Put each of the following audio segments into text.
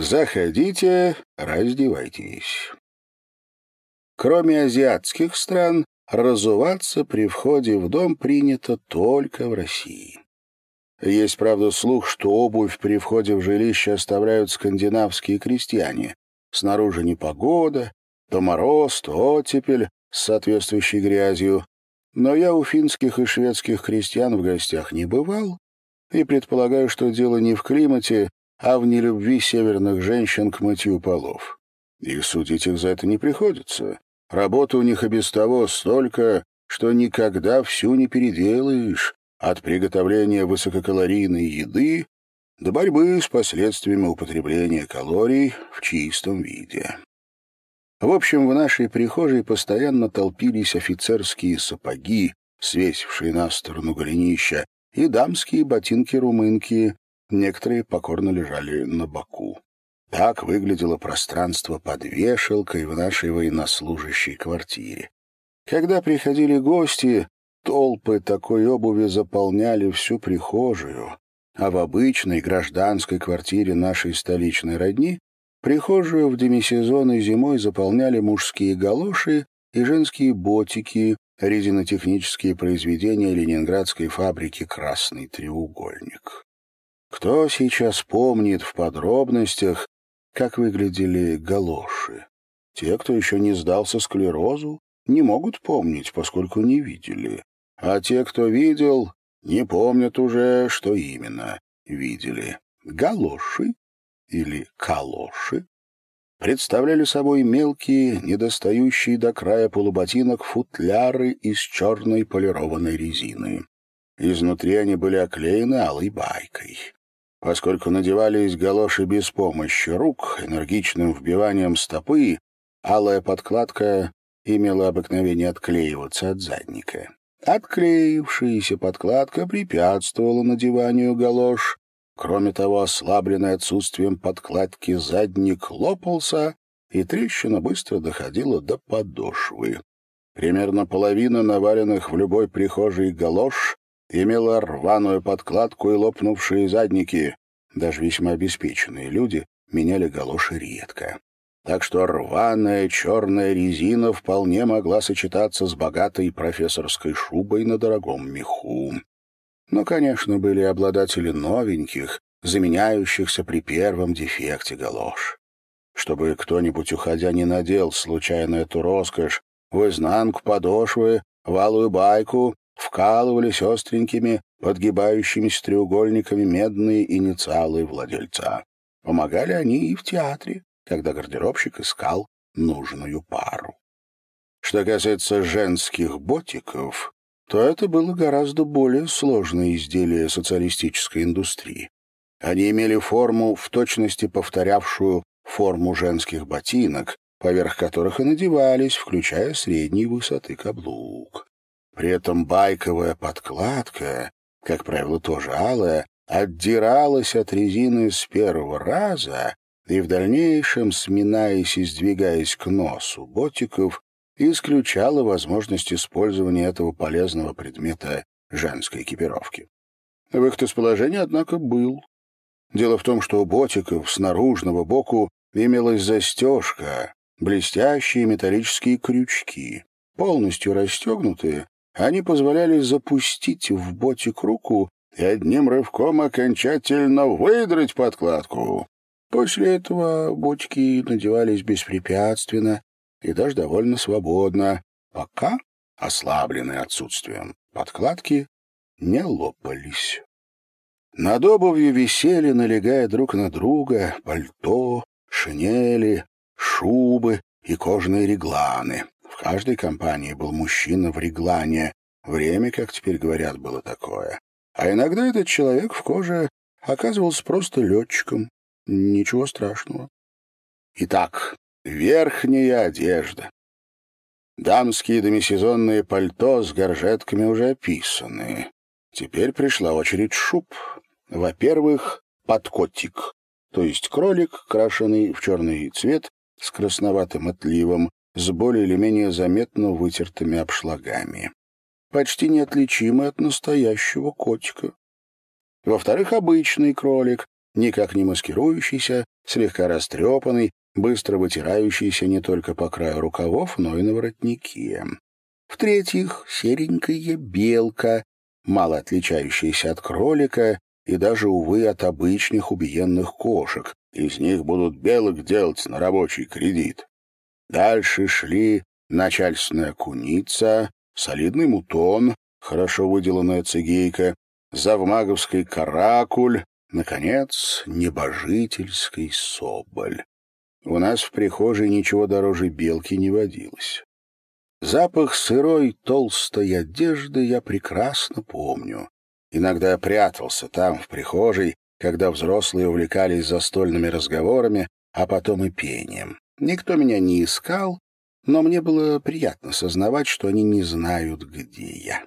Заходите, раздевайтесь. Кроме азиатских стран, разуваться при входе в дом принято только в России. Есть, правда, слух, что обувь при входе в жилище оставляют скандинавские крестьяне. Снаружи непогода, то мороз, то оттепель с соответствующей грязью. Но я у финских и шведских крестьян в гостях не бывал и предполагаю, что дело не в климате, а в нелюбви северных женщин к мытью полов. И судить их за это не приходится. Работы у них и без того столько, что никогда всю не переделаешь, от приготовления высококалорийной еды до борьбы с последствиями употребления калорий в чистом виде. В общем, в нашей прихожей постоянно толпились офицерские сапоги, свесившие на сторону голенища, и дамские ботинки-румынки, некоторые покорно лежали на боку. Так выглядело пространство под вешалкой в нашей военнослужащей квартире. Когда приходили гости, толпы такой обуви заполняли всю прихожую, а в обычной гражданской квартире нашей столичной родни Прихожую в демисезон и зимой заполняли мужские галоши и женские ботики, резинотехнические произведения ленинградской фабрики «Красный треугольник». Кто сейчас помнит в подробностях, как выглядели галоши? Те, кто еще не сдался склерозу, не могут помнить, поскольку не видели. А те, кто видел, не помнят уже, что именно видели. Галоши или калоши представляли собой мелкие, недостающие до края полуботинок футляры из черной полированной резины. Изнутри они были оклеены алой байкой. Поскольку надевались галоши без помощи рук, энергичным вбиванием стопы, алая подкладка имела обыкновение отклеиваться от задника. Отклеившаяся подкладка препятствовала надеванию галош, Кроме того, ослабленный отсутствием подкладки задник лопался, и трещина быстро доходила до подошвы. Примерно половина наваленных в любой прихожей галош имела рваную подкладку и лопнувшие задники. Даже весьма обеспеченные люди меняли галоши редко. Так что рваная черная резина вполне могла сочетаться с богатой профессорской шубой на дорогом меху. Но, конечно, были обладатели новеньких, заменяющихся при первом дефекте галош. Чтобы кто-нибудь, уходя, не надел случайно эту роскошь, в изнанку подошвы, валую байку вкалывались остренькими, подгибающимися треугольниками медные инициалы владельца. Помогали они и в театре, когда гардеробщик искал нужную пару. Что касается женских ботиков, то это было гораздо более сложное изделие социалистической индустрии. Они имели форму, в точности повторявшую форму женских ботинок, поверх которых и надевались, включая средней высоты каблук. При этом байковая подкладка, как правило, тоже алая, отдиралась от резины с первого раза и в дальнейшем, сминаясь и сдвигаясь к носу ботиков, исключала возможность использования этого полезного предмета женской экипировки. Выход из положения, однако, был. Дело в том, что у ботиков с наружного боку имелась застежка, блестящие металлические крючки. Полностью расстегнутые, они позволяли запустить в ботик руку и одним рывком окончательно выдрать подкладку. После этого ботики надевались беспрепятственно, и даже довольно свободно, пока, ослабленные отсутствием подкладки, не лопались. Над обувью висели, налегая друг на друга, пальто, шинели, шубы и кожаные регланы. Каждой компании был мужчина в реглане. Время, как теперь говорят, было такое. А иногда этот человек в коже оказывался просто летчиком. Ничего страшного. Итак, Верхняя одежда. Дамские демисезонные пальто с горжетками уже описаны. Теперь пришла очередь шуб. Во-первых, подкотик, то есть кролик, крашеный в черный цвет с красноватым отливом, с более или менее заметно вытертыми обшлагами. Почти неотличимый от настоящего котика. Во-вторых, обычный кролик, никак не маскирующийся, слегка растрепанный, быстро вытирающийся не только по краю рукавов, но и на воротнике. В-третьих, серенькая белка, мало отличающаяся от кролика и даже, увы, от обычных убиенных кошек. Из них будут белок делать на рабочий кредит. Дальше шли начальственная куница, солидный мутон, хорошо выделанная цигейка, завмаговский каракуль, наконец, небожительский соболь. У нас в прихожей ничего дороже белки не водилось. Запах сырой толстой одежды я прекрасно помню. Иногда я прятался там, в прихожей, когда взрослые увлекались застольными разговорами, а потом и пением. Никто меня не искал, но мне было приятно сознавать, что они не знают, где я.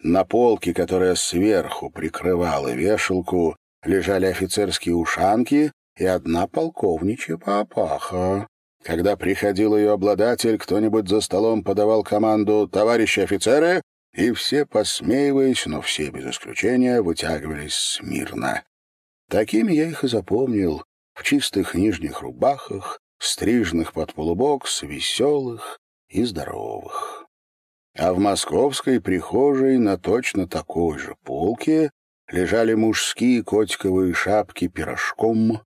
На полке, которая сверху прикрывала вешалку, лежали офицерские ушанки и одна полковничья папаха. Когда приходил ее обладатель, кто-нибудь за столом подавал команду «Товарищи офицеры!» и все, посмеиваясь, но все без исключения, вытягивались смирно. Такими я их и запомнил, в чистых нижних рубахах, стрижных под полубокс, веселых и здоровых. А в московской прихожей на точно такой же полке лежали мужские котиковые шапки пирожком,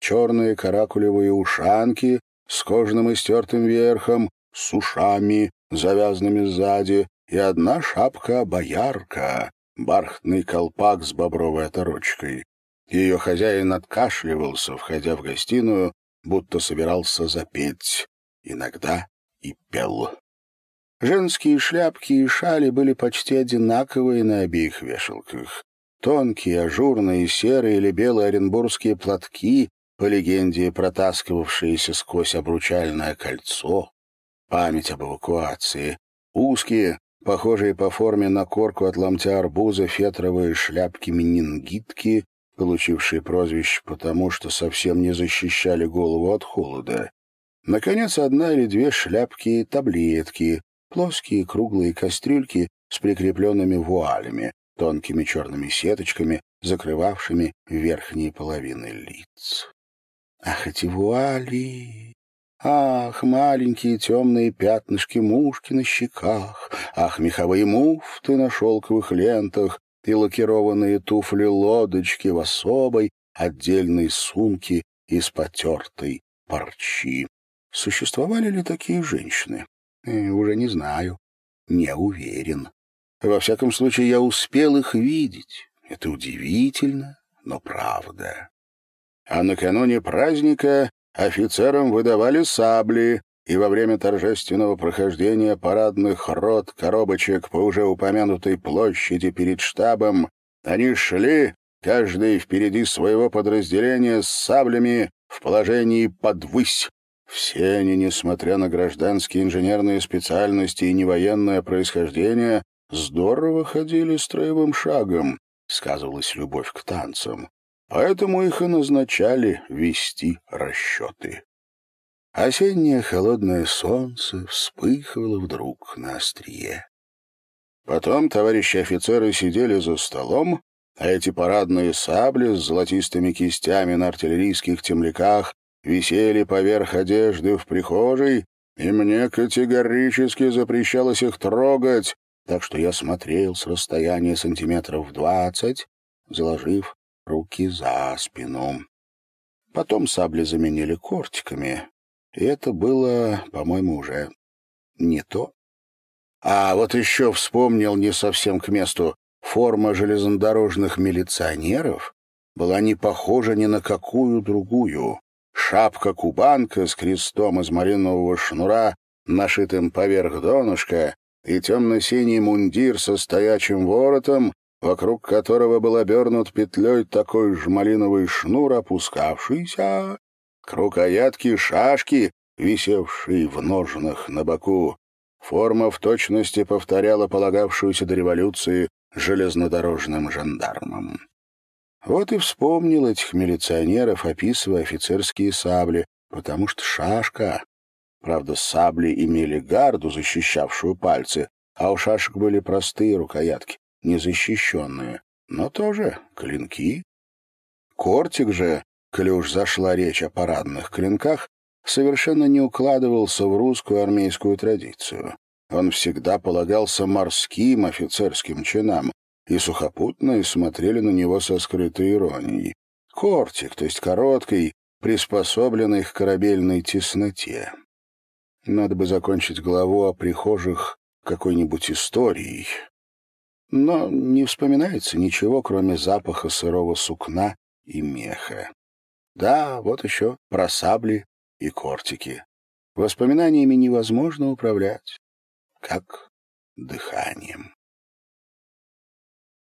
черные каракулевые ушанки с кожаным и стертым верхом, с ушами, завязанными сзади, и одна шапка-боярка, бархатный колпак с бобровой оторочкой. Ее хозяин откашливался, входя в гостиную, будто собирался запеть, иногда и пел. Женские шляпки и шали были почти одинаковые на обеих вешалках. Тонкие, ажурные, серые или белые оренбургские платки, по легенде протаскивавшиеся сквозь обручальное кольцо, память об эвакуации, узкие, похожие по форме на корку от ломтя арбуза фетровые шляпки-менингитки, получившие прозвище потому, что совсем не защищали голову от холода. Наконец, одна или две шляпки-таблетки, плоские круглые кастрюльки с прикрепленными вуалями, тонкими черными сеточками, закрывавшими верхние половины лиц. Ах, эти вуали! Ах, маленькие темные пятнышки мушки на щеках! Ах, меховые муфты на шелковых лентах! И лакированные туфли-лодочки в особой отдельной сумке из потертой парчи. Существовали ли такие женщины? Э, уже не знаю. Не уверен. Во всяком случае, я успел их видеть. Это удивительно, но правда. А накануне праздника офицерам выдавали сабли, и во время торжественного прохождения парадных рот коробочек по уже упомянутой площади перед штабом они шли, каждый впереди своего подразделения с саблями в положении подвысь. Все они, несмотря на гражданские инженерные специальности и невоенное происхождение, здорово ходили строевым шагом, сказывалась любовь к танцам. Поэтому их и назначали вести расчеты. Осеннее холодное солнце вспыхивало вдруг на острие. Потом товарищи офицеры сидели за столом, а эти парадные сабли с золотистыми кистями на артиллерийских темляках висели поверх одежды в прихожей, и мне категорически запрещалось их трогать, так что я смотрел с расстояния сантиметров двадцать, заложив руки за спину. Потом сабли заменили кортиками, и это было, по-моему, уже не то. А вот еще вспомнил не совсем к месту, форма железнодорожных милиционеров была не похожа ни на какую другую. Шапка-кубанка с крестом из малинового шнура, нашитым поверх донышка, и темно-синий мундир со стоячим воротом, вокруг которого был обернут петлей такой же малиновый шнур, опускавшийся к рукоятке шашки, висевшей в ножнах на боку. Форма в точности повторяла полагавшуюся до революции железнодорожным жандармам. Вот и вспомнил этих милиционеров, описывая офицерские сабли, потому что шашка... Правда, сабли имели гарду, защищавшую пальцы, а у шашек были простые рукоятки, незащищенные, но тоже клинки Кортик же, уж зашла речь о парадных клинках, совершенно не укладывался в русскую армейскую традицию. Он всегда полагался морским офицерским чинам, и сухопутные смотрели на него со скрытой иронией. Кортик, то есть короткий, приспособленный к корабельной тесноте. Надо бы закончить главу о прихожих какой-нибудь историей. Но не вспоминается ничего, кроме запаха сырого сукна и меха. Да, вот еще про сабли и кортики. Воспоминаниями невозможно управлять, как дыханием.